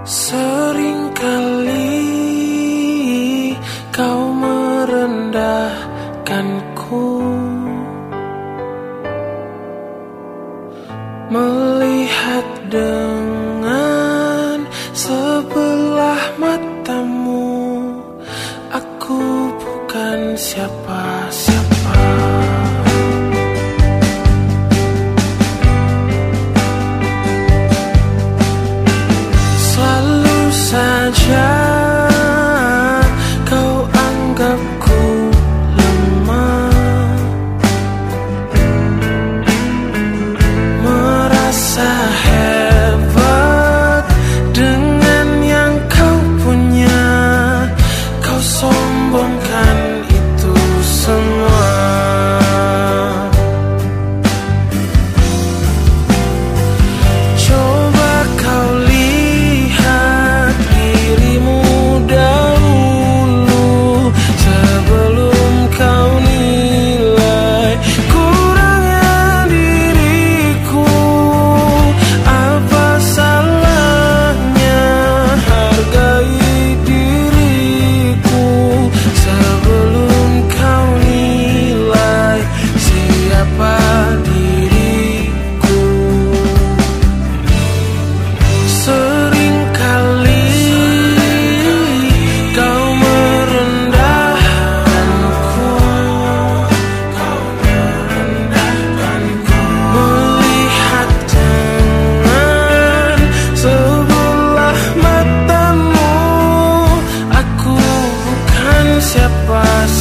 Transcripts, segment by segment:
Seringkali kau merendahkanku. Melihat dengan sebelah matamu Aku bukan siapa-siapa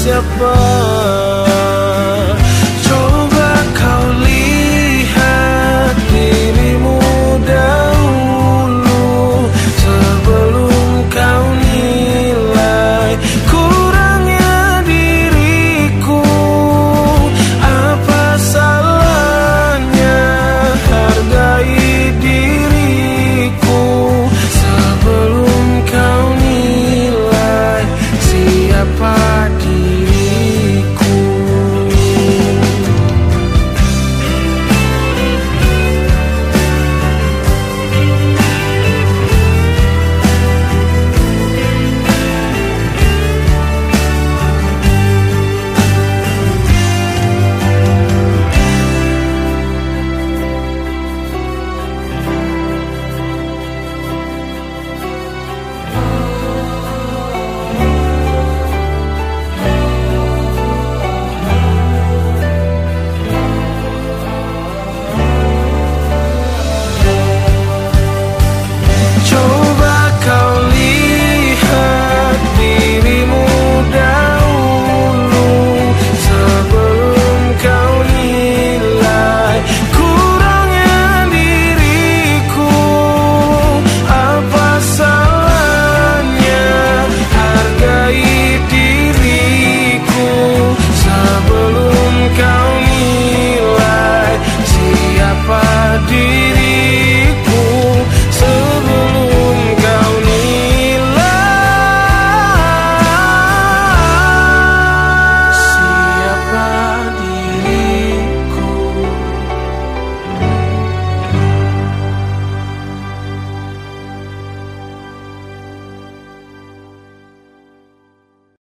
impossible